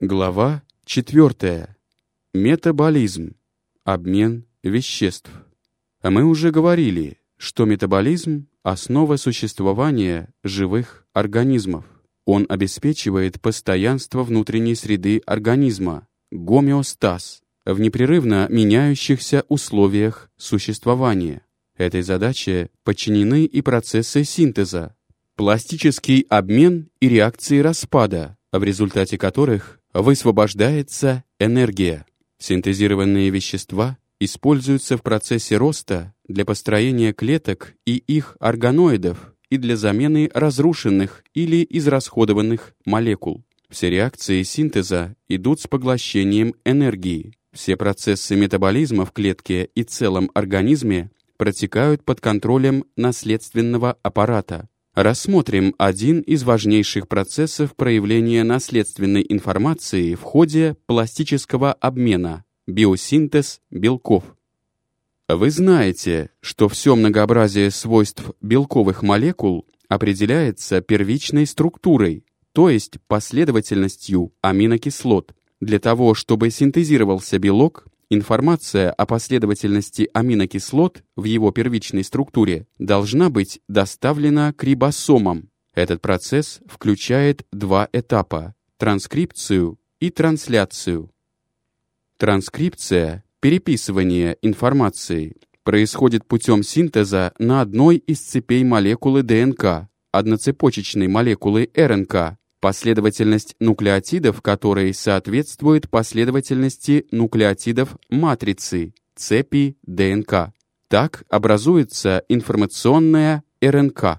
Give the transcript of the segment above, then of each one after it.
Глава 4. Метаболизм. Обмен веществ. А мы уже говорили, что метаболизм — основа существования живых организмов. Он обеспечивает постоянство внутренней среды организма, гомеостаз, в непрерывно меняющихся условиях существования. Этой задаче подчинены и процессы синтеза, пластический обмен и реакции распада, в результате которых высвобождается энергия. Синтезированные вещества используются в процессе роста для построения клеток и их органоидов и для замены разрушенных или израсходованных молекул. Все реакции синтеза идут с поглощением энергии. Все процессы метаболизма в клетке и целом организме протекают под контролем наследственного аппарата. Рассмотрим один из важнейших процессов проявления наследственной информации в ходе пластического обмена – биосинтез белков. Вы знаете, что все многообразие свойств белковых молекул определяется первичной структурой, то есть последовательностью аминокислот. Для того, чтобы синтезировался белок, Информация о последовательности аминокислот в его первичной структуре должна быть доставлена к рибосомам. Этот процесс включает два этапа – транскрипцию и трансляцию. Транскрипция, переписывание информации, происходит путем синтеза на одной из цепей молекулы ДНК, одноцепочечной молекулы РНК, последовательность нуклеотидов которой соответствует последовательности нуклеотидов матрицы, цепи ДНК. Так образуется информационная РНК.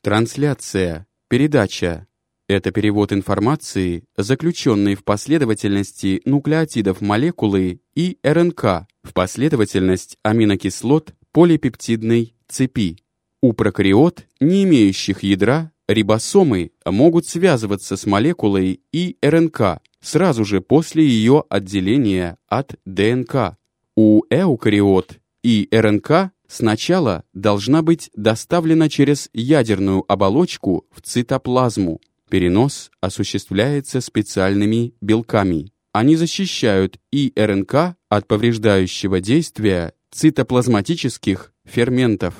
Трансляция, передача – это перевод информации, заключенной в последовательности нуклеотидов молекулы и РНК в последовательность аминокислот полипептидной цепи. У прокариот, не имеющих ядра, Рибосомы могут связываться с молекулой и РНК сразу же после ее отделения от ДНК. У эукариот и РНК сначала должна быть доставлена через ядерную оболочку в цитоплазму. Перенос осуществляется специальными белками. Они защищают и РНК от повреждающего действия цитоплазматических ферментов.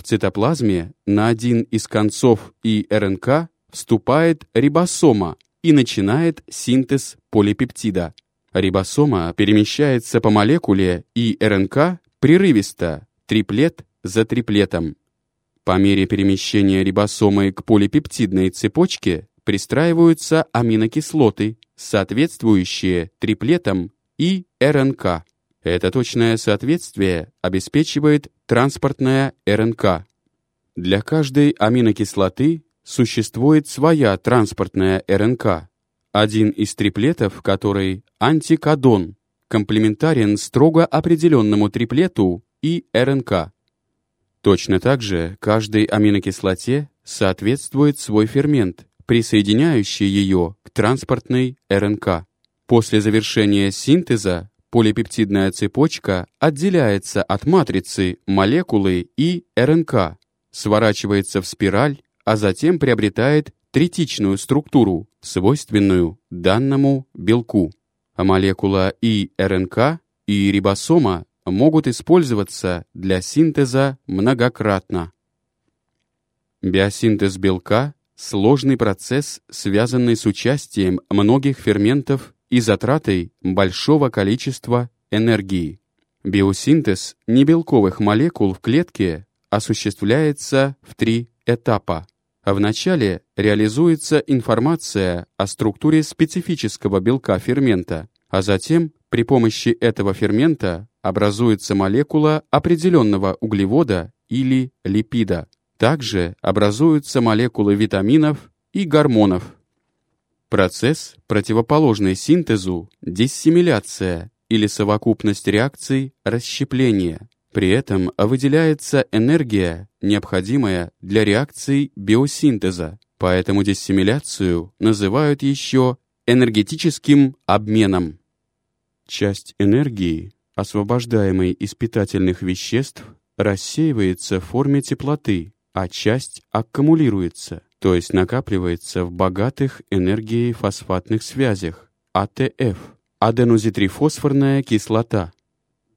В цитоплазме на один из концов и РНК вступает рибосома и начинает синтез полипептида. Рибосома перемещается по молекуле и РНК прерывисто, триплет за триплетом. По мере перемещения рибосомы к полипептидной цепочке пристраиваются аминокислоты, соответствующие триплетам и РНК. Это точное соответствие обеспечивает транспортная РНК. Для каждой аминокислоты существует своя транспортная РНК. Один из триплетов, который антикодон, комплементарен строго определенному триплету и РНК. Точно так же каждой аминокислоте соответствует свой фермент, присоединяющий ее к транспортной РНК. После завершения синтеза Полипептидная цепочка отделяется от матрицы, молекулы и РНК, сворачивается в спираль, а затем приобретает третичную структуру, свойственную данному белку. А молекула и РНК, и рибосома могут использоваться для синтеза многократно. Биосинтез белка – сложный процесс, связанный с участием многих ферментов и затратой большого количества энергии. Биосинтез небелковых молекул в клетке осуществляется в три этапа. Вначале реализуется информация о структуре специфического белка фермента, а затем при помощи этого фермента образуется молекула определенного углевода или липида. Также образуются молекулы витаминов и гормонов. Процесс, противоположный синтезу, диссимиляция или совокупность реакций расщепления. При этом выделяется энергия, необходимая для реакций биосинтеза, поэтому диссимиляцию называют еще энергетическим обменом. Часть энергии, освобождаемой из питательных веществ, рассеивается в форме теплоты, а часть аккумулируется – то есть накапливается в богатых энергией фосфатных связях, АТФ, аденозинтрифосфорная кислота.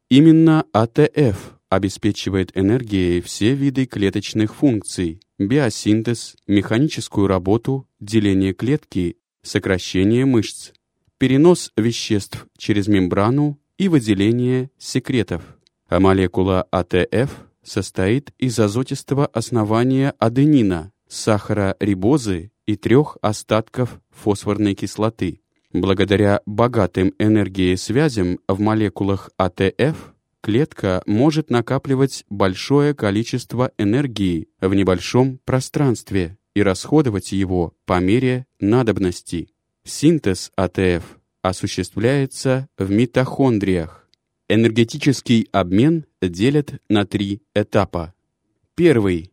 Именно АТФ обеспечивает энергией все виды клеточных функций, биосинтез, механическую работу, деление клетки, сокращение мышц, перенос веществ через мембрану и выделение секретов. А молекула АТФ состоит из азотистого основания аденина, сахара рибозы и трех остатков фосфорной кислоты. Благодаря богатым энергией связям в молекулах АТФ клетка может накапливать большое количество энергии в небольшом пространстве и расходовать его по мере надобности. Синтез АТФ осуществляется в митохондриях. Энергетический обмен делят на три этапа. Первый –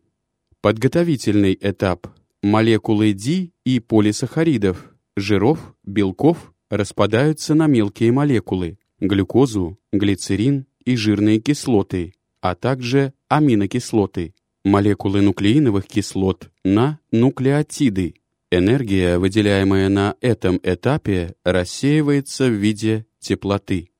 подготовительный этап. Молекулы Ди и полисахаридов, жиров, белков распадаются на мелкие молекулы – глюкозу, глицерин и жирные кислоты, а также аминокислоты, молекулы нуклеиновых кислот на нуклеотиды. Энергия, выделяемая на этом этапе, рассеивается в виде теплоты.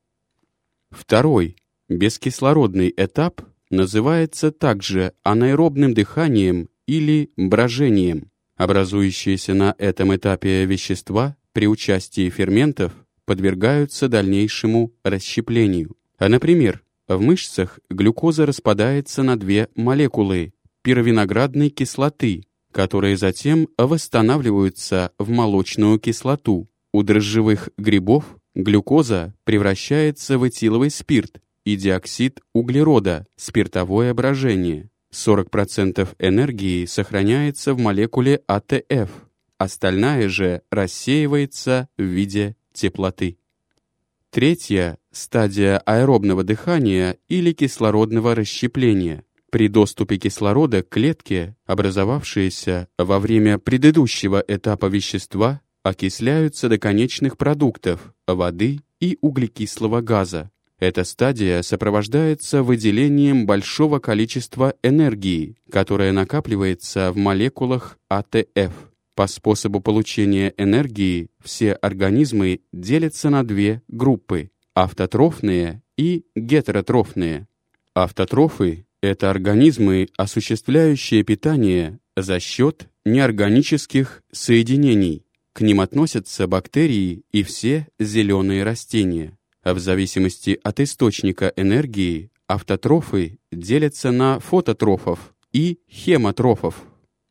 Второй, бескислородный этап, называется также анаэробным дыханием или брожением. Образующиеся на этом этапе вещества при участии ферментов подвергаются дальнейшему расщеплению. А, например, в мышцах глюкоза распадается на две молекулы пировиноградной кислоты, которые затем восстанавливаются в молочную кислоту. У дрожжевых грибов глюкоза превращается в этиловый спирт и диоксид углерода, спиртовое брожение. 40% энергии сохраняется в молекуле АТФ, остальная же рассеивается в виде теплоты. Третья – стадия аэробного дыхания или кислородного расщепления. При доступе кислорода к клетке, образовавшиеся во время предыдущего этапа вещества, окисляются до конечных продуктов – воды и углекислого газа. Эта стадия сопровождается выделением большого количества энергии, которая накапливается в молекулах АТФ. По способу получения энергии все организмы делятся на две группы – автотрофные и гетеротрофные. Автотрофы – это организмы, осуществляющие питание за счет неорганических соединений. К ним относятся бактерии и все зеленые растения. А в зависимости от источника энергии автотрофы делятся на фототрофов и хемотрофов.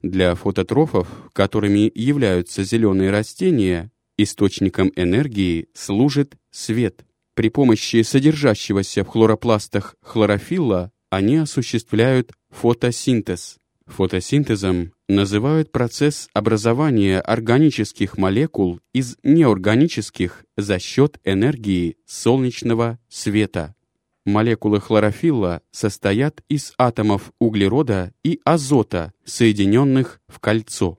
Для фототрофов, которыми являются зеленые растения, источником энергии служит свет. При помощи содержащегося в хлоропластах хлорофилла они осуществляют фотосинтез. Фотосинтезом называют процесс образования органических молекул из неорганических за счет энергии солнечного света. Молекулы хлорофилла состоят из атомов углерода и азота, соединенных в кольцо.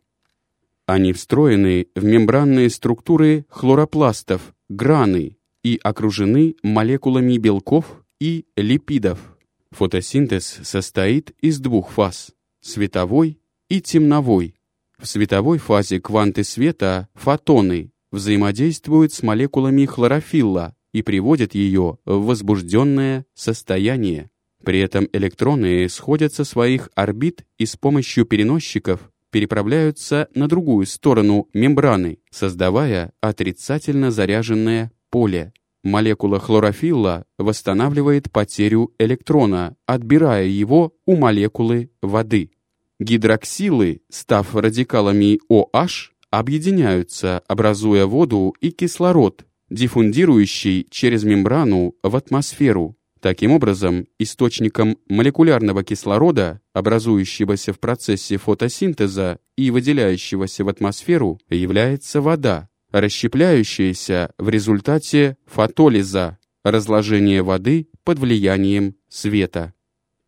Они встроены в мембранные структуры хлоропластов, граны и окружены молекулами белков и липидов. Фотосинтез состоит из двух фаз – световой и темновой. В световой фазе кванты света, фотоны, взаимодействуют с молекулами хлорофилла, и приводит ее в возбужденное состояние. При этом электроны сходят со своих орбит и с помощью переносчиков переправляются на другую сторону мембраны, создавая отрицательно заряженное поле. Молекула хлорофилла восстанавливает потерю электрона, отбирая его у молекулы воды. Гидроксилы, став радикалами OH, объединяются, образуя воду и кислород, диффундирующий через мембрану в атмосферу. Таким образом, источником молекулярного кислорода, образующегося в процессе фотосинтеза и выделяющегося в атмосферу, является вода, расщепляющаяся в результате фотолиза, разложения воды под влиянием света.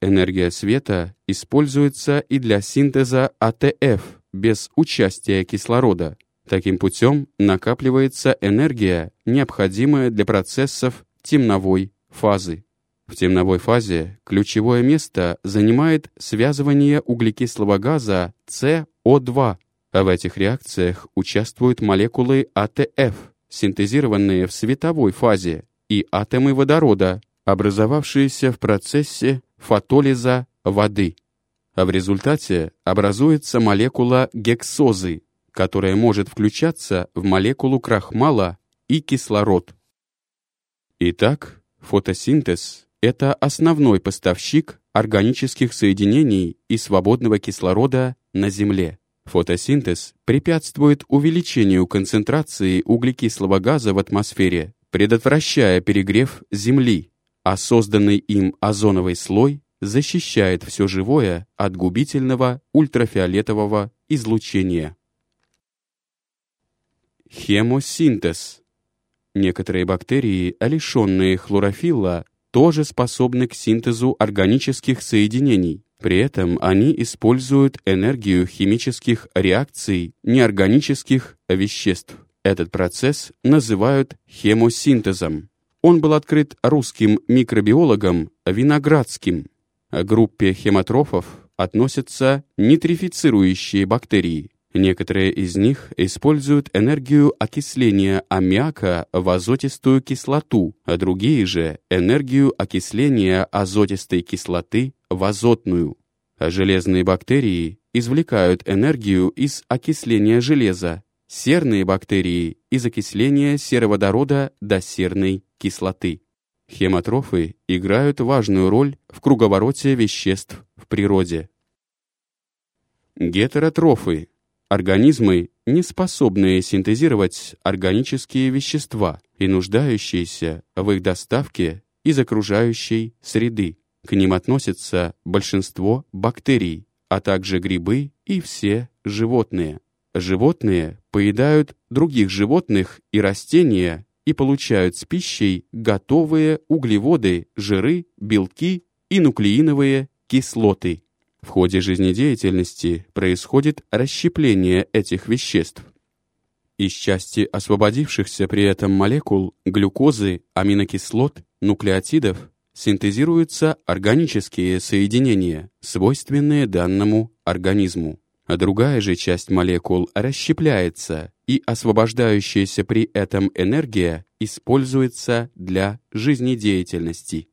Энергия света используется и для синтеза АТФ без участия кислорода. Таким путем накапливается энергия, необходимая для процессов темновой фазы. В темновой фазе ключевое место занимает связывание углекислого газа СО2 А в этих реакциях участвуют молекулы АТФ, синтезированные в световой фазе, и атомы водорода, образовавшиеся в процессе фотолиза воды. А в результате образуется молекула гексозы, которая может включаться в молекулу крахмала и кислород. Итак, фотосинтез — это основной поставщик органических соединений и свободного кислорода на Земле. Фотосинтез препятствует увеличению концентрации углекислого газа в атмосфере, предотвращая перегрев Земли, а созданный им озоновый слой защищает все живое от губительного ультрафиолетового излучения. Хемосинтез. Некоторые бактерии, лишенные хлорофилла, тоже способны к синтезу органических соединений. При этом они используют энергию химических реакций неорганических веществ. Этот процесс называют хемосинтезом. Он был открыт русским микробиологом Виноградским. К группе хемотрофов относятся нитрифицирующие бактерии. Некоторые из них используют энергию окисления аммиака в азотистую кислоту, а другие же — энергию окисления азотистой кислоты в азотную. Железные бактерии извлекают энергию из окисления железа, серные бактерии — из окисления сероводорода до серной кислоты. Хемотрофы играют важную роль в круговороте веществ в природе. Гетеротрофы Организмы, не способные синтезировать органические вещества и нуждающиеся в их доставке из окружающей среды. К ним относятся большинство бактерий, а также грибы и все животные. Животные поедают других животных и растения и получают с пищей готовые углеводы, жиры, белки и нуклеиновые кислоты. В ходе жизнедеятельности происходит расщепление этих веществ. Из части освободившихся при этом молекул глюкозы, аминокислот, нуклеотидов синтезируются органические соединения, свойственные данному организму. А другая же часть молекул расщепляется, и освобождающаяся при этом энергия используется для жизнедеятельности.